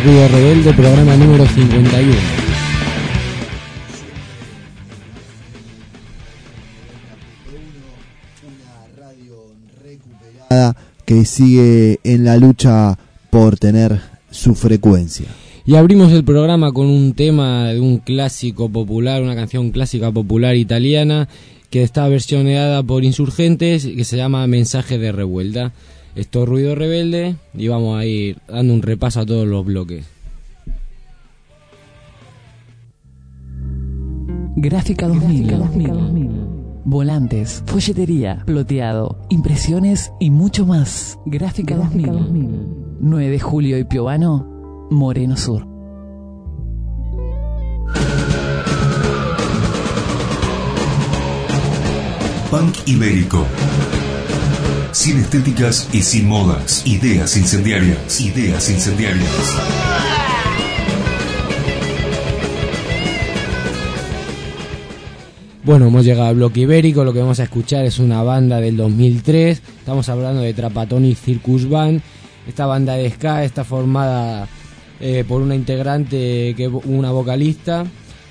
Ruido Rebelde, programa número 51. Una radio recuperada que sigue en la lucha por tener su frecuencia. Y abrimos el programa con un tema de un clásico popular, una canción clásica popular italiana que está versioneada por Insurgentes que se llama Mensaje de Revuelta. Esto es Ruido Rebelde y vamos a ir dando un repaso a todos los bloques. Gráfica 2000. Volantes, folletería, ploteado, impresiones y mucho más. Gráfica 2000. 9 de julio y Piovano, Moreno Sur. Punk ibérico. Sin estéticas y sin modas. Ideas incendiarias. Ideas incendiarias. Bueno, hemos llegado al bloque ibérico, lo que vamos a escuchar es una banda del 2003, estamos hablando de Trapatonic Circus Band, esta banda de ska está formada eh, por una integrante, que una vocalista,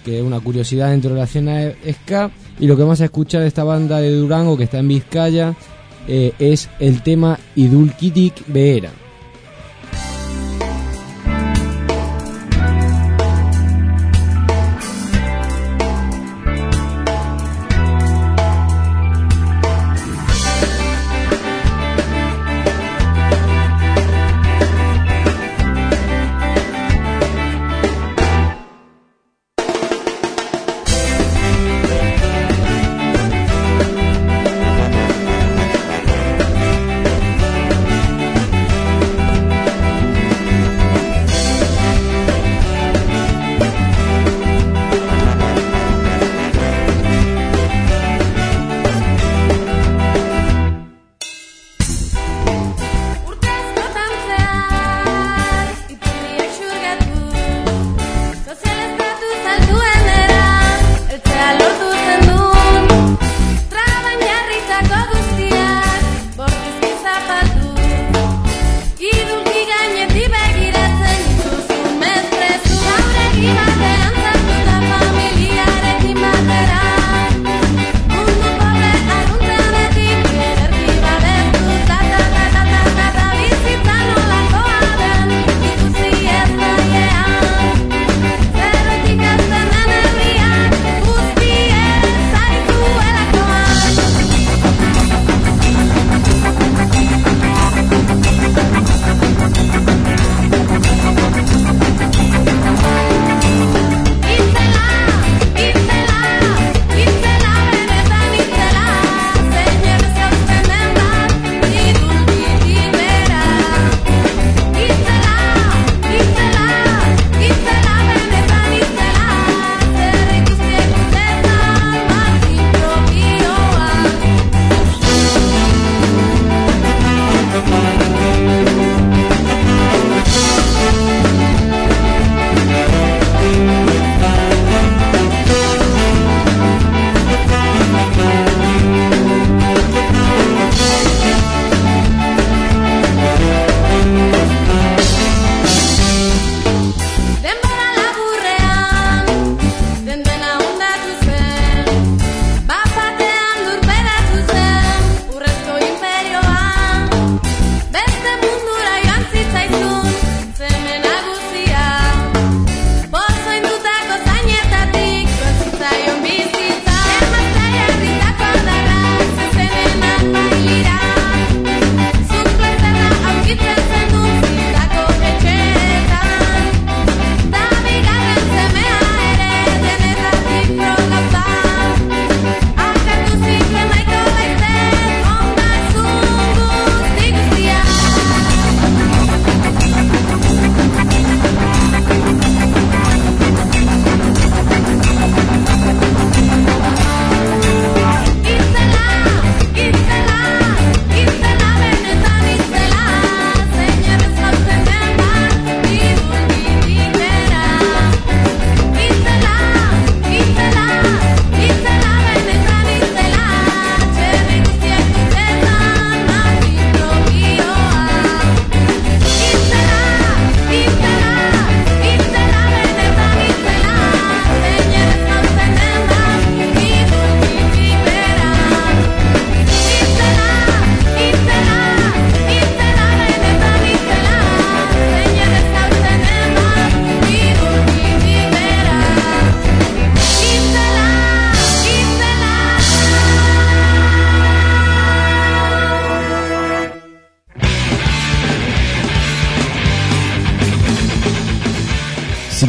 que es una curiosidad dentro de la escena ska, y lo que vamos a escuchar de esta banda de Durango que está en Vizcaya eh, es el tema Idulkitik Beera.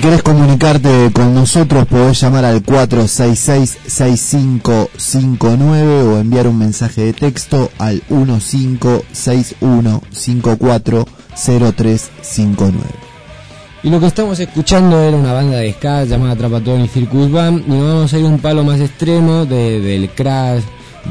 Querés comunicarte con nosotros, podés llamar al 466-6559 o enviar un mensaje de texto al 1561540359. Y lo que estamos escuchando era una banda de ska llamada Trapatón Circus Band y vamos a ir un palo más extremo de, del crash,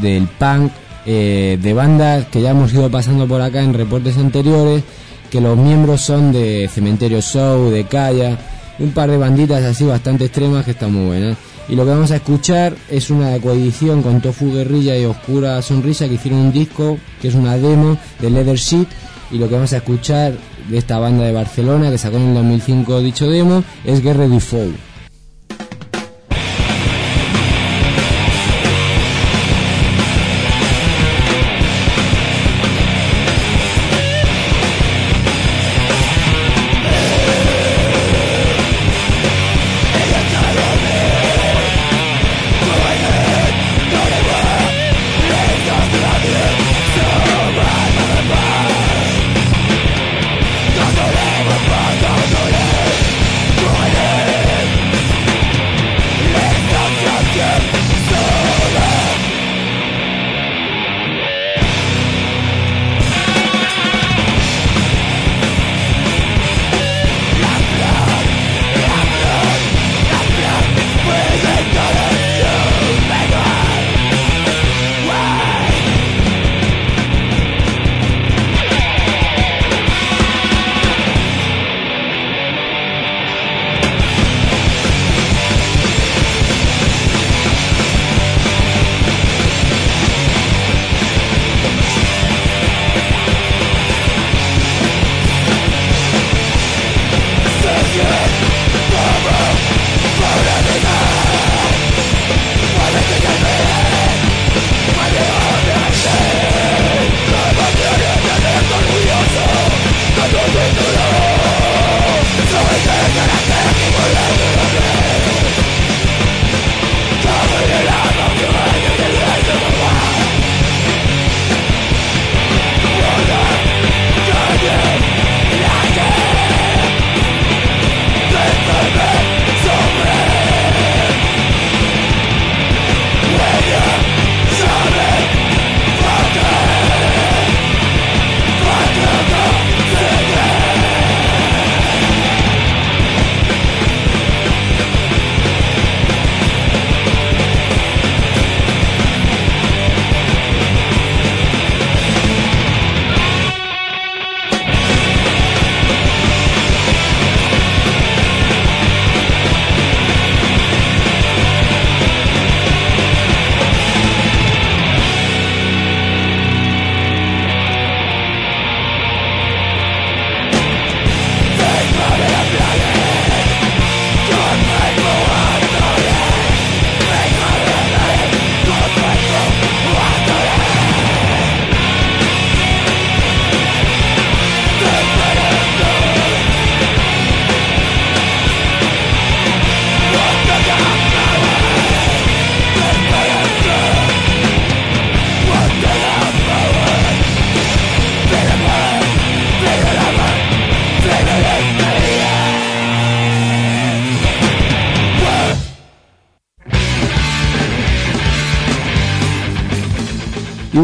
del punk, eh, de bandas que ya hemos ido pasando por acá en reportes anteriores, que los miembros son de Cementerio Show, de Calla, un par de banditas así bastante extremas que están muy buenas. Y lo que vamos a escuchar es una coedición con Tofu Guerrilla y Oscura Sonrisa que hicieron un disco que es una demo de Leather Sheet y lo que vamos a escuchar de esta banda de Barcelona que sacó en el 2005 dicho demo es Guerre du Fou.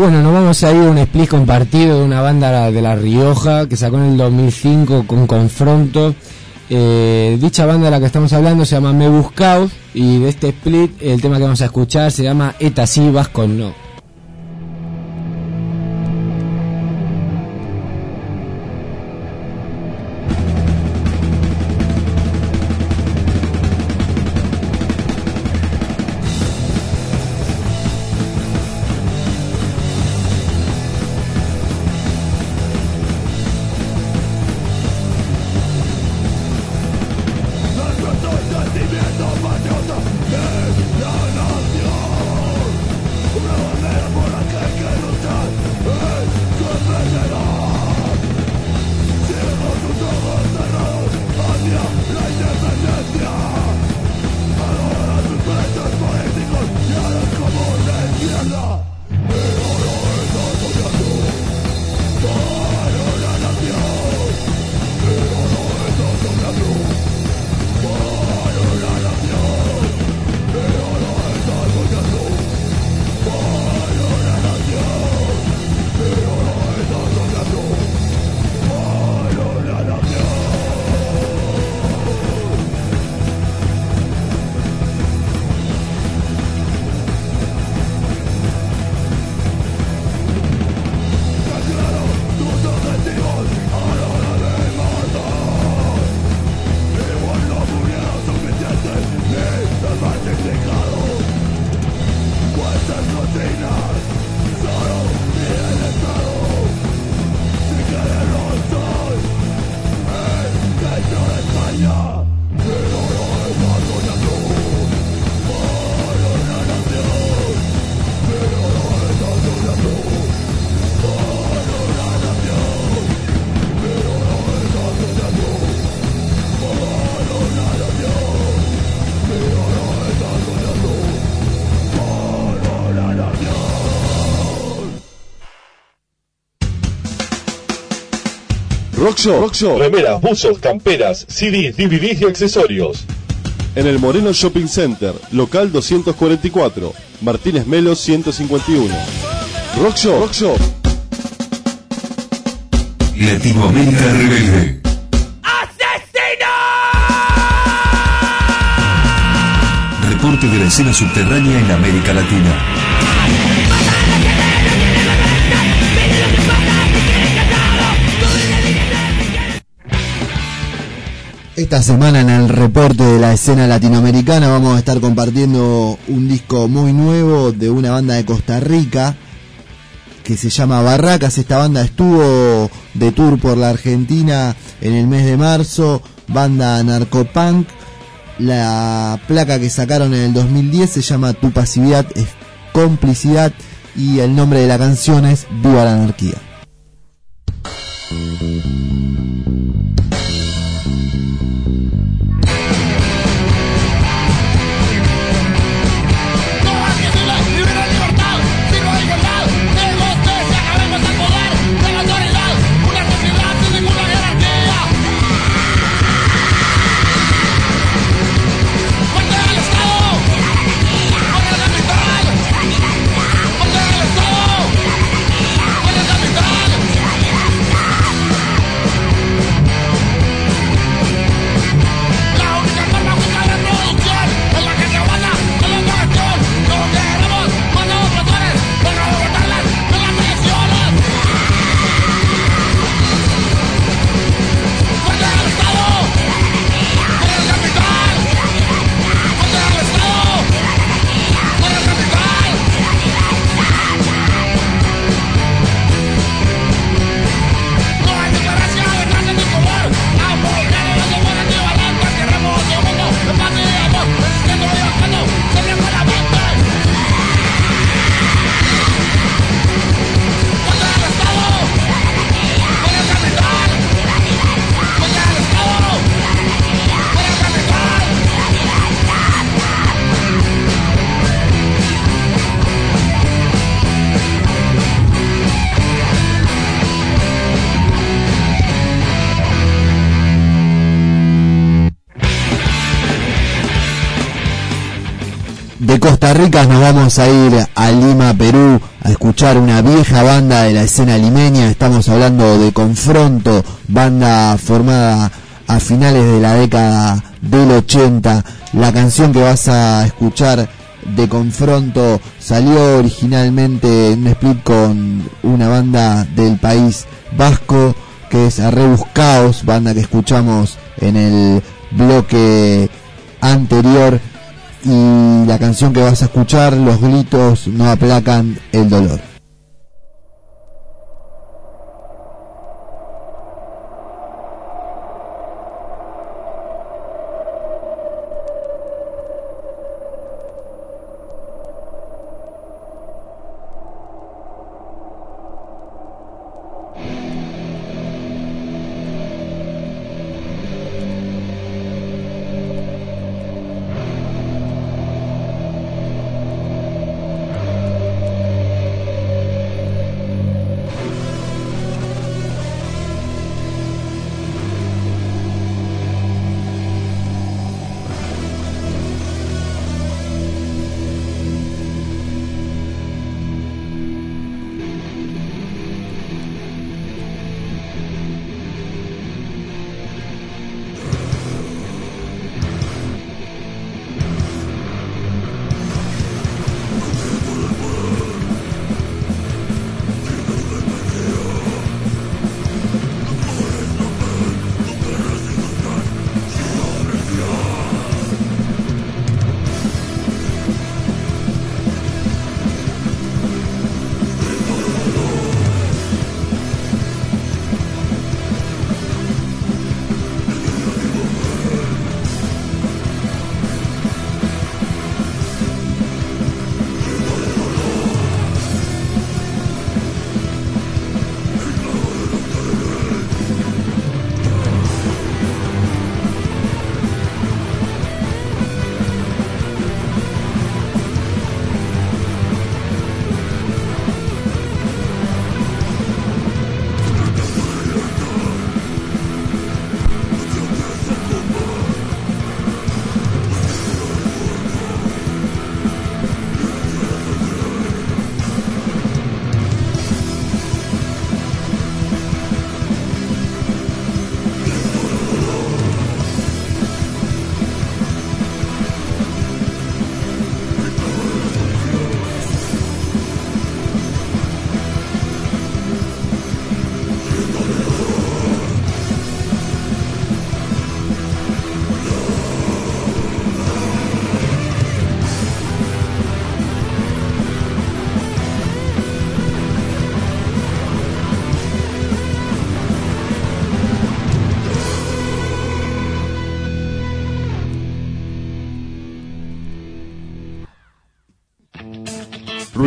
Bueno, nos vamos a ir a un split compartido de una banda de La Rioja que sacó en el 2005 con Confronto. Eh, dicha banda de la que estamos hablando se llama Me Buscaos y de este split el tema que vamos a escuchar se llama Eta sí, con no. Rock Shop. Remeras, buzos, camperas, CDs, DVDs y accesorios. En el Moreno Shopping Center, local 244, Martínez Melo 151. Rock Shop. Latinoamérica Rebelde. Reporte de la escena subterránea en América Latina. Esta semana en el reporte de la escena latinoamericana vamos a estar compartiendo un disco muy nuevo de una banda de Costa Rica que se llama Barracas. Esta banda estuvo de tour por la Argentina en el mes de marzo, banda narcopunk. La placa que sacaron en el 2010 se llama Tu pasividad es complicidad y el nombre de la canción es Viva la anarquía. Costa Rica nos vamos a ir a Lima, Perú, a escuchar una vieja banda de la escena limeña. Estamos hablando de Confronto, banda formada a finales de la década del 80. La canción que vas a escuchar de Confronto salió originalmente en un split con una banda del país vasco que es Rebuscaos, banda que escuchamos en el bloque anterior y la canción que vas a escuchar, los gritos no aplacan el dolor.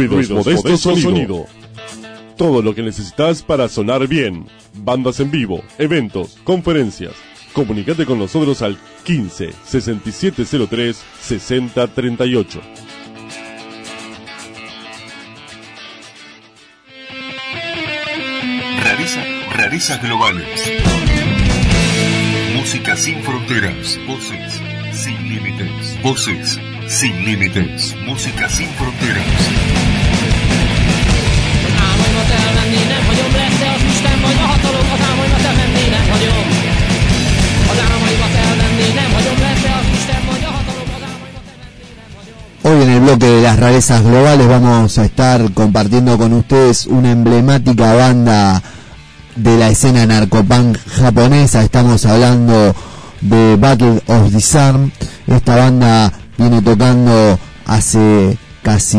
Ruidos, Modesto, sonido. Todo lo que necesitas para sonar bien. Bandas en vivo, eventos, conferencias. Comunicate con nosotros al 15 6703 6038. Rareza, rarezas globales. Música sin fronteras. Voces sin límites. Voces sin límites. Música sin fronteras. Hoy en el bloque de las rarezas globales vamos a estar compartiendo con ustedes una emblemática banda de la escena narcopunk japonesa. Estamos hablando de Battle of Disarm. Esta banda viene tocando hace casi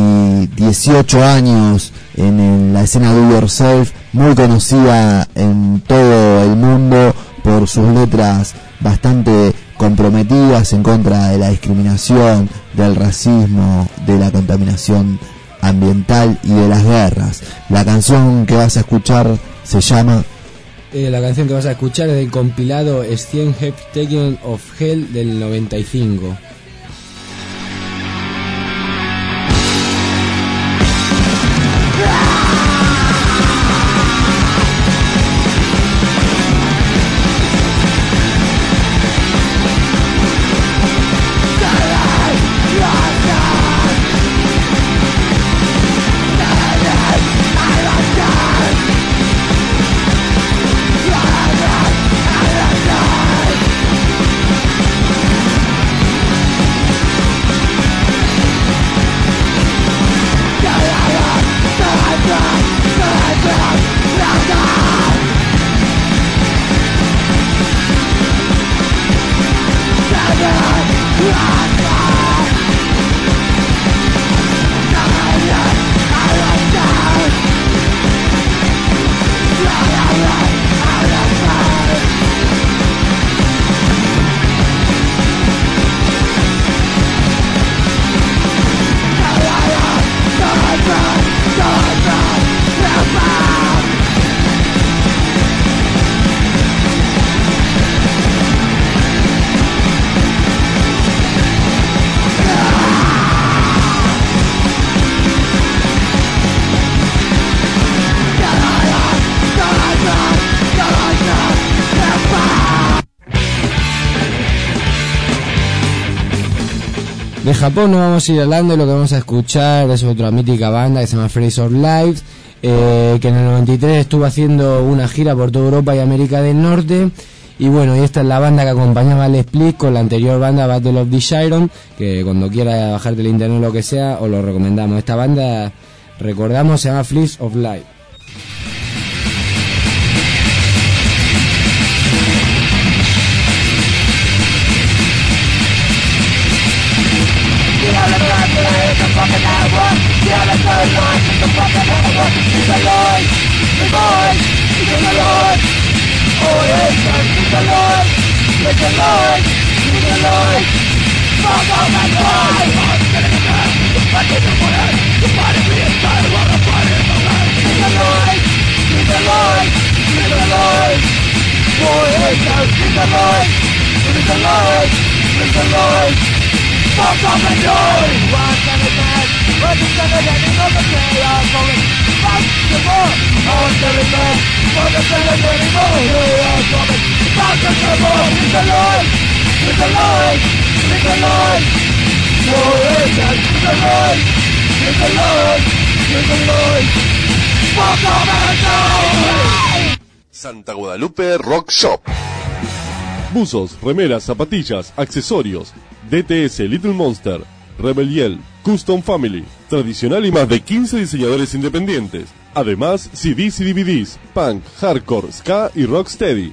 18 años en, la escena Do Yourself, muy conocida en todo el mundo por sus letras bastante comprometidas en contra de la discriminación, del racismo, de la contaminación ambiental y de las guerras. La canción que vas a escuchar se llama Eh, la canción que vas a escuchar es del compilado Stien Taken of Hell del 95. Japón no vamos a ir hablando y lo que vamos a escuchar es otra mítica banda que se llama Phrase of Life, eh, que en el 93 estuvo haciendo una gira por toda Europa y América del Norte. Y bueno, y esta es la banda que acompañaba al Split con la anterior banda Battle of the Shiron, que cuando quiera bajarte el internet o lo que sea, os lo recomendamos. Esta banda, recordamos, se llama Fleece of Life. quieres ver más No pasa nada, it's alive Goodbye, it's alive All is done, it's alive It's alive, it's alive Fuck all my life I'm getting mad, I'm fighting the fire The body we inside, what a fight is alive It's alive, it's alive, it's alive All is done, it's alive It's alive, it's alive Fuck all my life I'm getting Santa Guadalupe Rock Shop. Buzos, remeras, zapatillas, accesorios. DTS Little Monster, Rebeliel, Custom Family, tradicional y más de 15 diseñadores independientes. Además, CDs y DVDs, punk, hardcore, ska y rocksteady.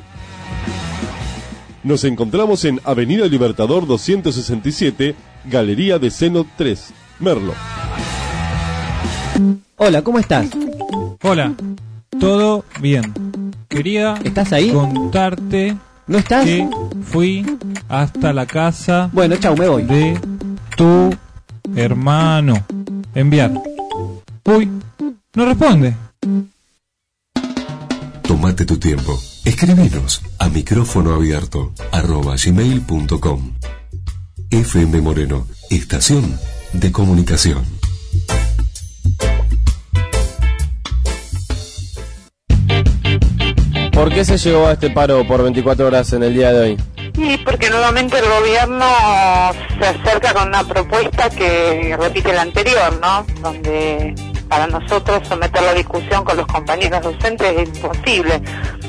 Nos encontramos en Avenida Libertador 267, Galería de Seno 3, Merlo. Hola, ¿cómo estás? Hola, todo bien. Quería ¿Estás ahí? contarte ¿No estás? que fui hasta la casa Bueno, chao, me voy. de tu hermano. Enviar. Uy, no responde. Tómate tu tiempo. Escribinos a micrófono abierto arroba gmail.com. FM Moreno, estación de comunicación. ¿Por qué se llegó a este paro por 24 horas en el día de hoy? Sí, porque nuevamente el gobierno se acerca con una propuesta que repite la anterior, ¿no? Donde para nosotros someter la discusión con los compañeros docentes es imposible.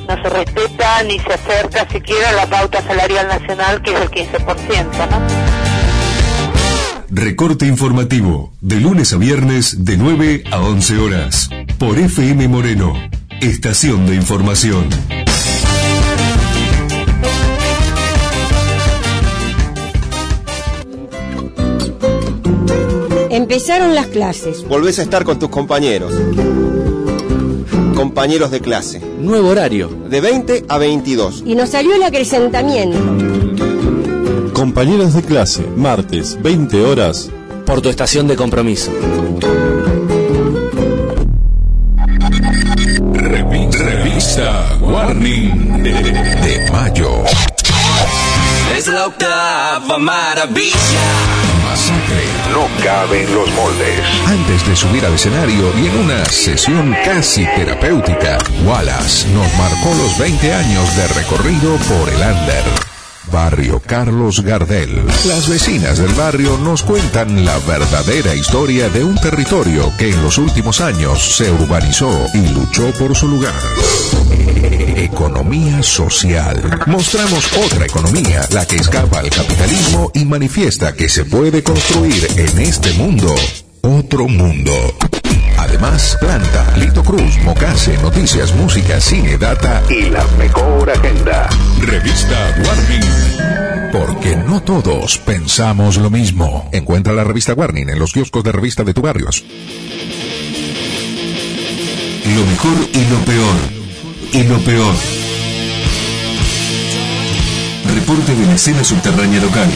No se respeta ni se acerca siquiera a la pauta salarial nacional que es el 15%, ¿no? Recorte informativo, de lunes a viernes de 9 a 11 horas, por FM Moreno, estación de información. Empezaron las clases. Volvés a estar con tus compañeros. Compañeros de clase. Nuevo horario. De 20 a 22. Y nos salió el acrecentamiento. Compañeros de clase, martes, 20 horas. Por tu estación de compromiso. Revista Warning de, de mayo. Octava maravilla. Masacre. No cabe en los moldes. Antes de subir al escenario y en una sesión casi terapéutica, Wallace nos marcó los 20 años de recorrido por el Under. Barrio Carlos Gardel. Las vecinas del barrio nos cuentan la verdadera historia de un territorio que en los últimos años se urbanizó y luchó por su lugar. Economía social. Mostramos otra economía, la que escapa al capitalismo y manifiesta que se puede construir en este mundo otro mundo. Además, Planta, Lito Cruz, Mocase, Noticias, Música, Cine, Data y la mejor agenda. Revista Warning. Porque no todos pensamos lo mismo. Encuentra la revista Warning en los kioscos de revista de tu barrios. Lo mejor y lo peor. Y lo peor. Reporte de la escena subterránea local.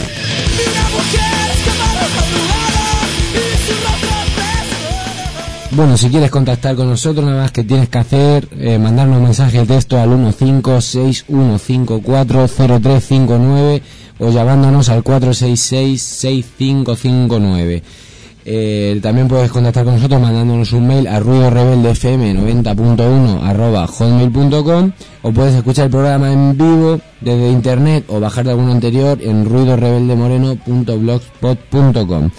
Bueno, si quieres contactar con nosotros, nada más que tienes que hacer, eh, mandarnos un mensaje de texto al 15615430359 o llamándonos al 466-6559. Eh, también puedes contactar con nosotros mandándonos un mail a ruidorebeldefm90.1 arroba hotmail.com o puedes escuchar el programa en vivo desde internet o bajar de alguno anterior en ruidorebeldemoreno.blogspot.com.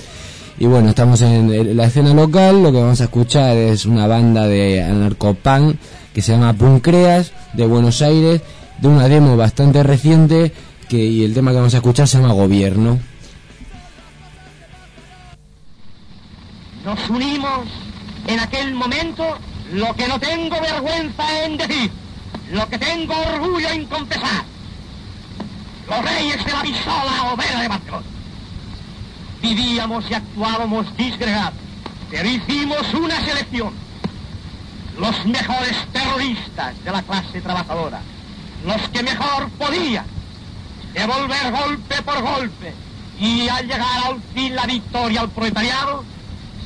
Y bueno, estamos en la escena local, lo que vamos a escuchar es una banda de anarcopunk que se llama Puncreas de Buenos Aires, de una demo bastante reciente que y el tema que vamos a escuchar se llama Gobierno. Nos unimos en aquel momento lo que no tengo vergüenza en decir, lo que tengo orgullo en confesar. Los reyes de la pistola obrera de Macron vivíamos y actuábamos disgregados, pero hicimos una selección. Los mejores terroristas de la clase trabajadora, los que mejor podían devolver golpe por golpe y al llegar al fin la victoria al proletariado,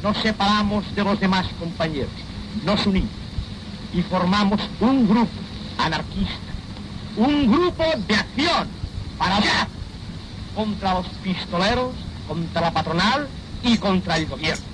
nos separamos de los demás compañeros, nos unimos y formamos un grupo anarquista, un grupo de acción para allá contra los pistoleros, contra la patronal y contra el gobierno.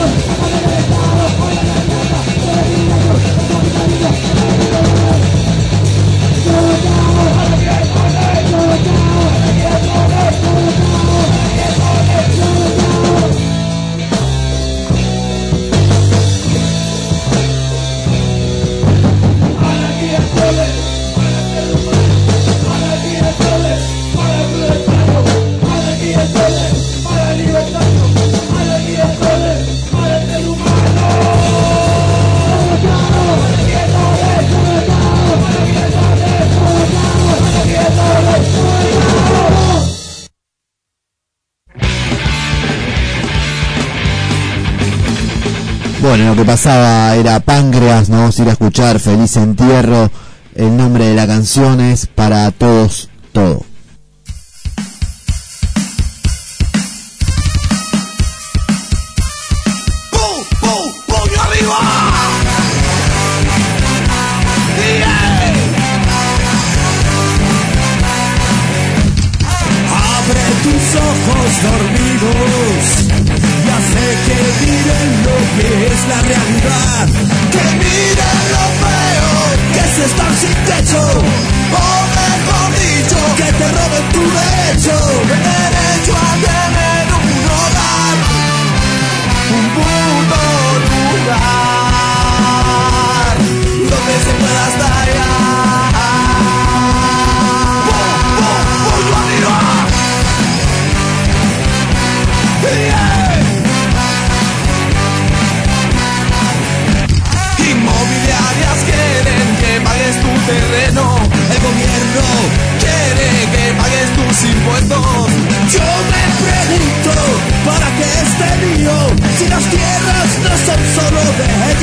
Bueno, lo que pasaba era Páncreas, nos vamos a ir a escuchar Feliz Entierro. El nombre de la canción es Para Todos Todo. Es la realidad. Que miren lo feo que es estar sin techo, o mejor dicho, que te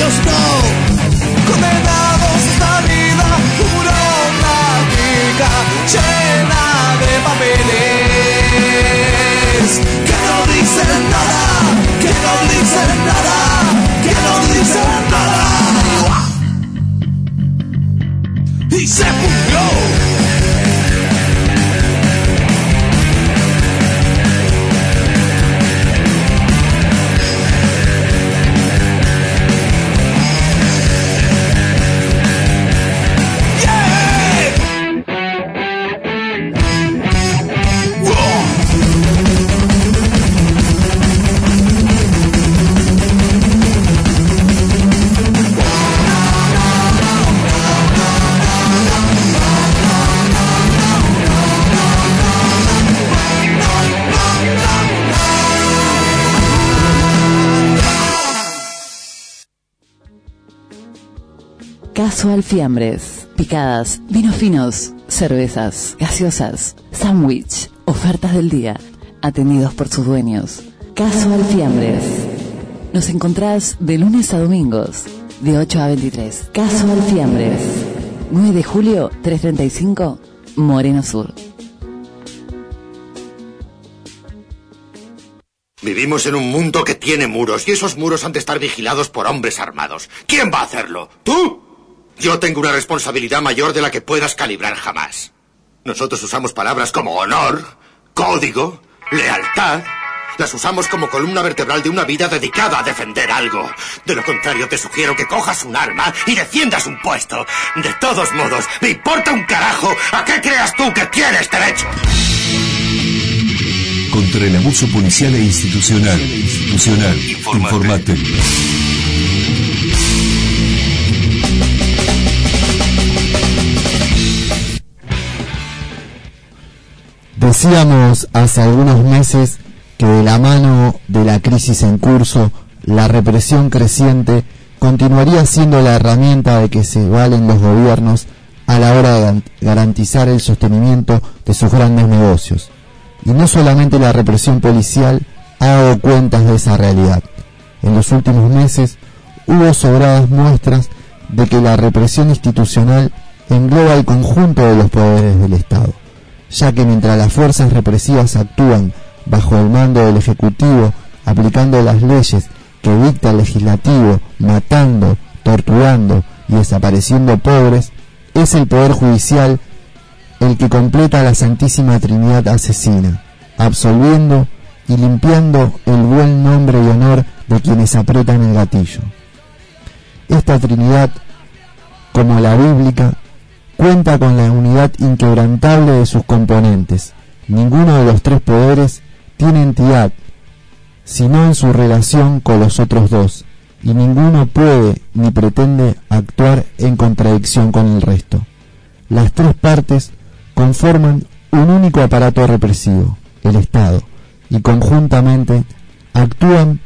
de ellos, Caso Alfiambres. Picadas, vinos finos, cervezas, gaseosas, sándwich, ofertas del día, atendidos por sus dueños. Caso Alfiambres. Nos encontrás de lunes a domingos, de 8 a 23. Caso Alfiambres. 9 de julio, 335, Moreno Sur. Vivimos en un mundo que tiene muros y esos muros han de estar vigilados por hombres armados. ¿Quién va a hacerlo? ¿Tú? Yo tengo una responsabilidad mayor de la que puedas calibrar jamás. Nosotros usamos palabras como honor, código, lealtad. Las usamos como columna vertebral de una vida dedicada a defender algo. De lo contrario, te sugiero que cojas un arma y defiendas un puesto. De todos modos, me importa un carajo a qué creas tú que tienes derecho. Contra el abuso policial e institucional. Institucional. Informate. Decíamos hace algunos meses que de la mano de la crisis en curso, la represión creciente continuaría siendo la herramienta de que se valen los gobiernos a la hora de garan- garantizar el sostenimiento de sus grandes negocios. Y no solamente la represión policial ha dado cuentas de esa realidad. En los últimos meses hubo sobradas muestras de que la represión institucional engloba el conjunto de los poderes del Estado, ya que mientras las fuerzas represivas actúan bajo el mando del Ejecutivo, aplicando las leyes que dicta el Legislativo, matando, torturando y desapareciendo pobres, es el Poder Judicial el que completa la Santísima Trinidad asesina, absolviendo y limpiando el buen nombre y honor de quienes aprietan el gatillo. Esta Trinidad, como la bíblica, cuenta con la unidad inquebrantable de sus componentes. Ninguno de los tres poderes tiene entidad, sino en su relación con los otros dos, y ninguno puede ni pretende actuar en contradicción con el resto. Las tres partes conforman un único aparato represivo, el Estado, y conjuntamente actúan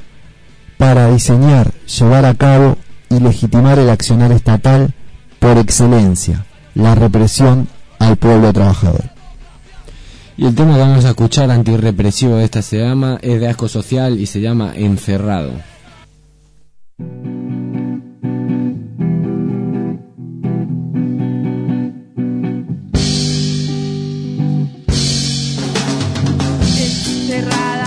para diseñar, llevar a cabo y legitimar el accionar estatal por excelencia, la represión al pueblo trabajador. Y el tema que vamos a escuchar antirrepresivo de esta se llama es de asco social y se llama Encerrado. Encerrado.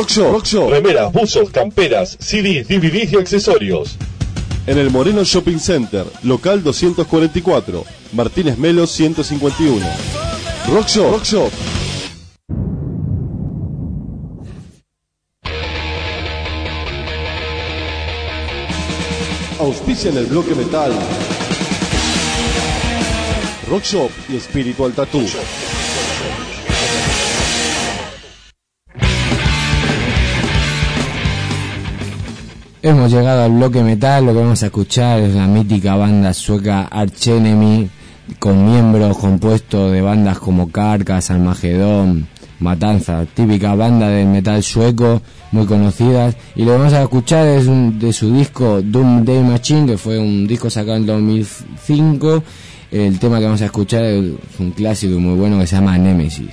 Rock Shop, Rock Shop, remeras, buzos, camperas, CDs, DVDs y accesorios. En el Moreno Shopping Center, local 244, Martínez Melo 151. Rock Shop, Rock Shop. Auspicia en el bloque metal. Rock Shop y Spiritual Tattoo. Hemos llegado al bloque metal, lo que vamos a escuchar es la mítica banda sueca Arch Enemy, con miembros compuestos de bandas como Carcass, Armagedón, Matanza, típica banda del metal sueco, muy conocidas, y lo que vamos a escuchar es un- de su disco Doom Day Machine, que fue un disco sacado en 2005, el tema que vamos a escuchar es un clásico muy bueno que se llama Nemesis.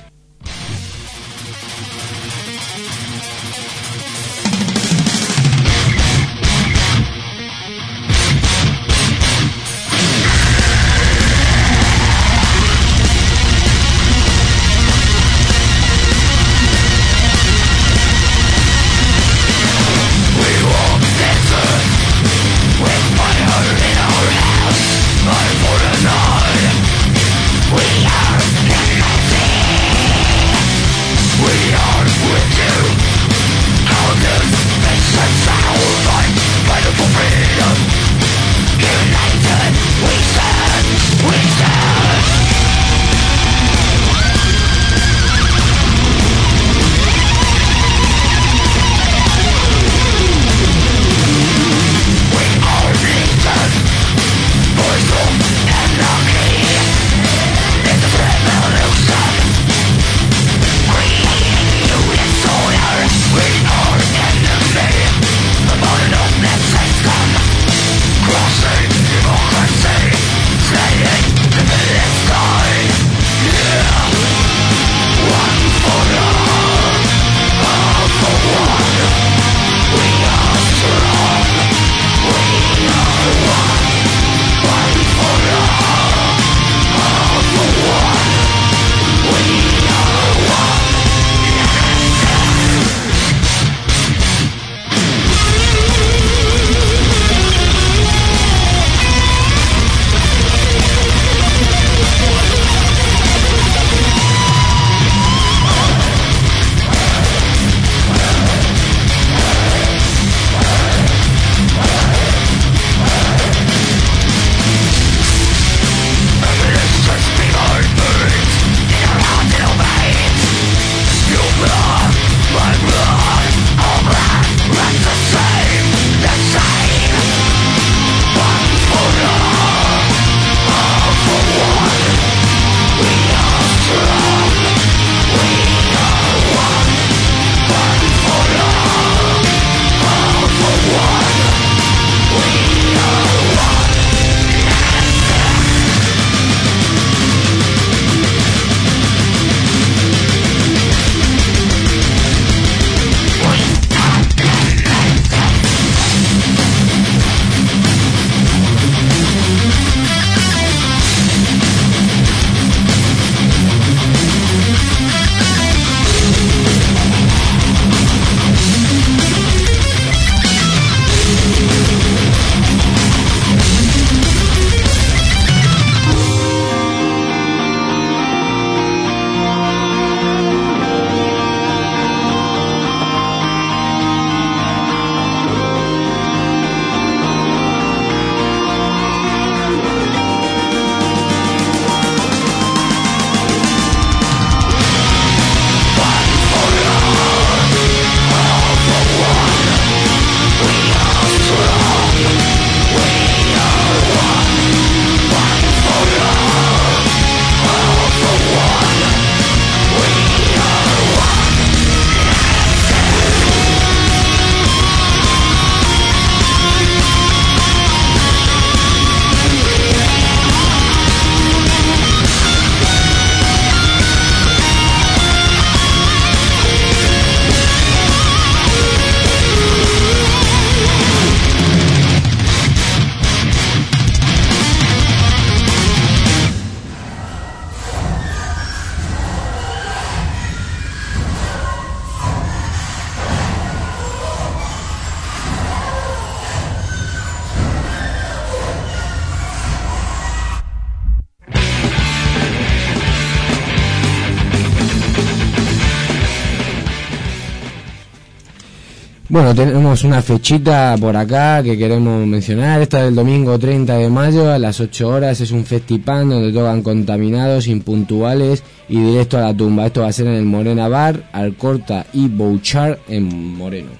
Bueno, tenemos una fechita por acá que queremos mencionar. Esta del domingo 30 de mayo a las 8 horas. Es un festipan donde tocan contaminados, impuntuales y directo a la tumba. Esto va a ser en el Morena Bar, Alcorta y Bouchard en Moreno.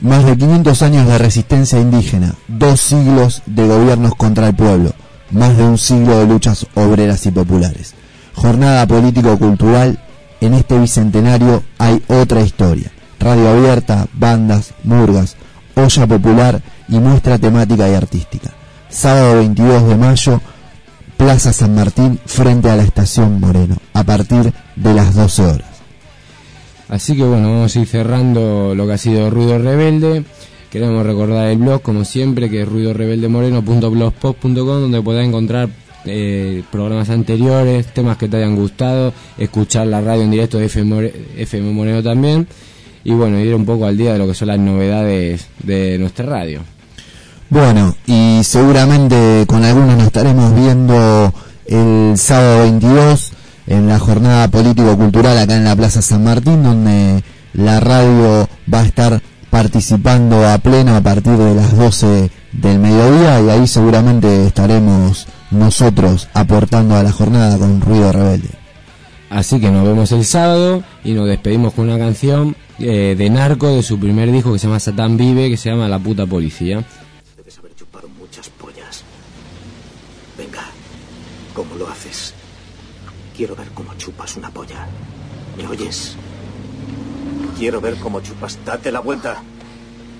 Más de 500 años de resistencia indígena, dos siglos de gobiernos contra el pueblo, más de un siglo de luchas obreras y populares. Jornada político-cultural, en este bicentenario hay otra historia. Radio abierta, bandas, murgas, olla popular y muestra temática y artística. Sábado 22 de mayo, Plaza San Martín, frente a la estación Moreno, a partir de las 12 horas. Así que bueno, vamos a ir cerrando lo que ha sido Ruido Rebelde. Queremos recordar el blog, como siempre, que es ruidorebeldemoreno.blogspot.com, donde podrás encontrar eh, programas anteriores, temas que te hayan gustado, escuchar la radio en directo de FM, More- FM Moreno también. Y bueno, ir un poco al día de lo que son las novedades de nuestra radio. Bueno, y seguramente con algunos nos estaremos viendo el sábado 22 en la jornada político-cultural acá en la Plaza San Martín, donde la radio va a estar participando a pleno a partir de las 12 del mediodía y ahí seguramente estaremos nosotros aportando a la jornada con Ruido Rebelde. Así que nos vemos el sábado y nos despedimos con una canción eh, de Narco de su primer disco que se llama Satán Vive, que se llama La puta policía. Debes haber chupado muchas pollas. Venga, ¿cómo lo haces? Quiero ver cómo chupas una polla. ¿Me oyes? Quiero ver cómo chupas. Date la vuelta.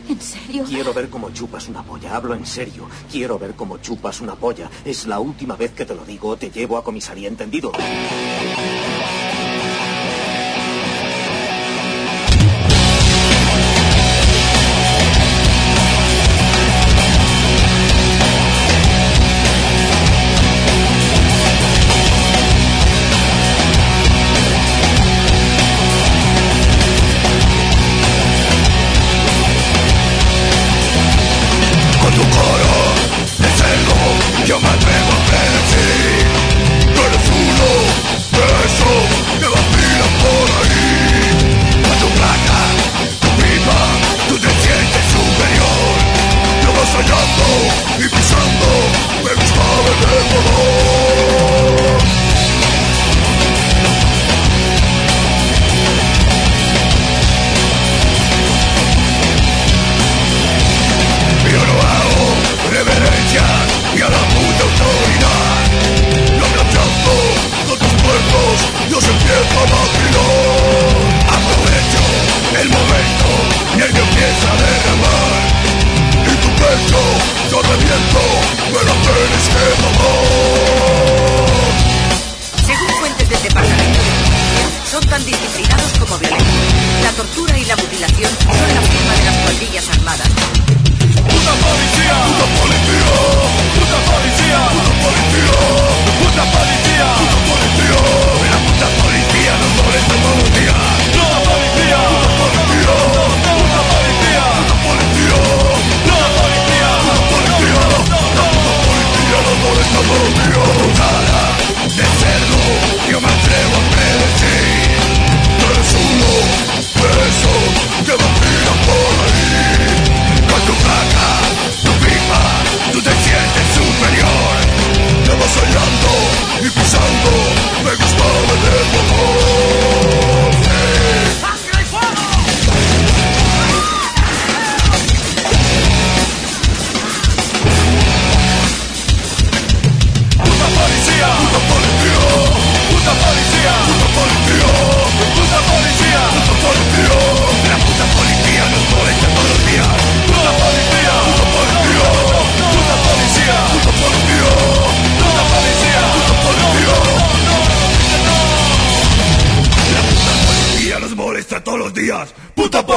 ¿En serio? Quiero ver cómo chupas una polla. Hablo en serio. Quiero ver cómo chupas una polla. Es la última vez que te lo digo. Te llevo a comisaría, ¿entendido?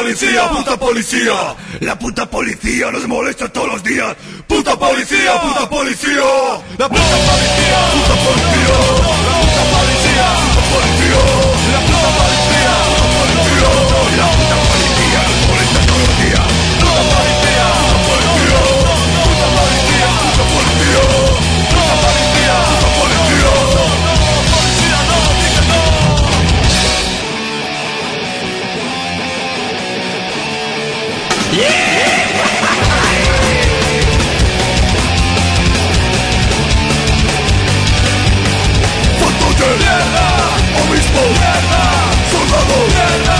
Policía! ¡Puta policía! La puta policía nos molesta todos los días. ¡Puta policía! ¡Puta policía! La puta policía! ¡Puta policía! La puta policía! ¡Puta policía! La puta policía! Soldado, mierda, soldado, mierda,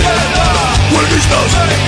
mierda, huelguistas.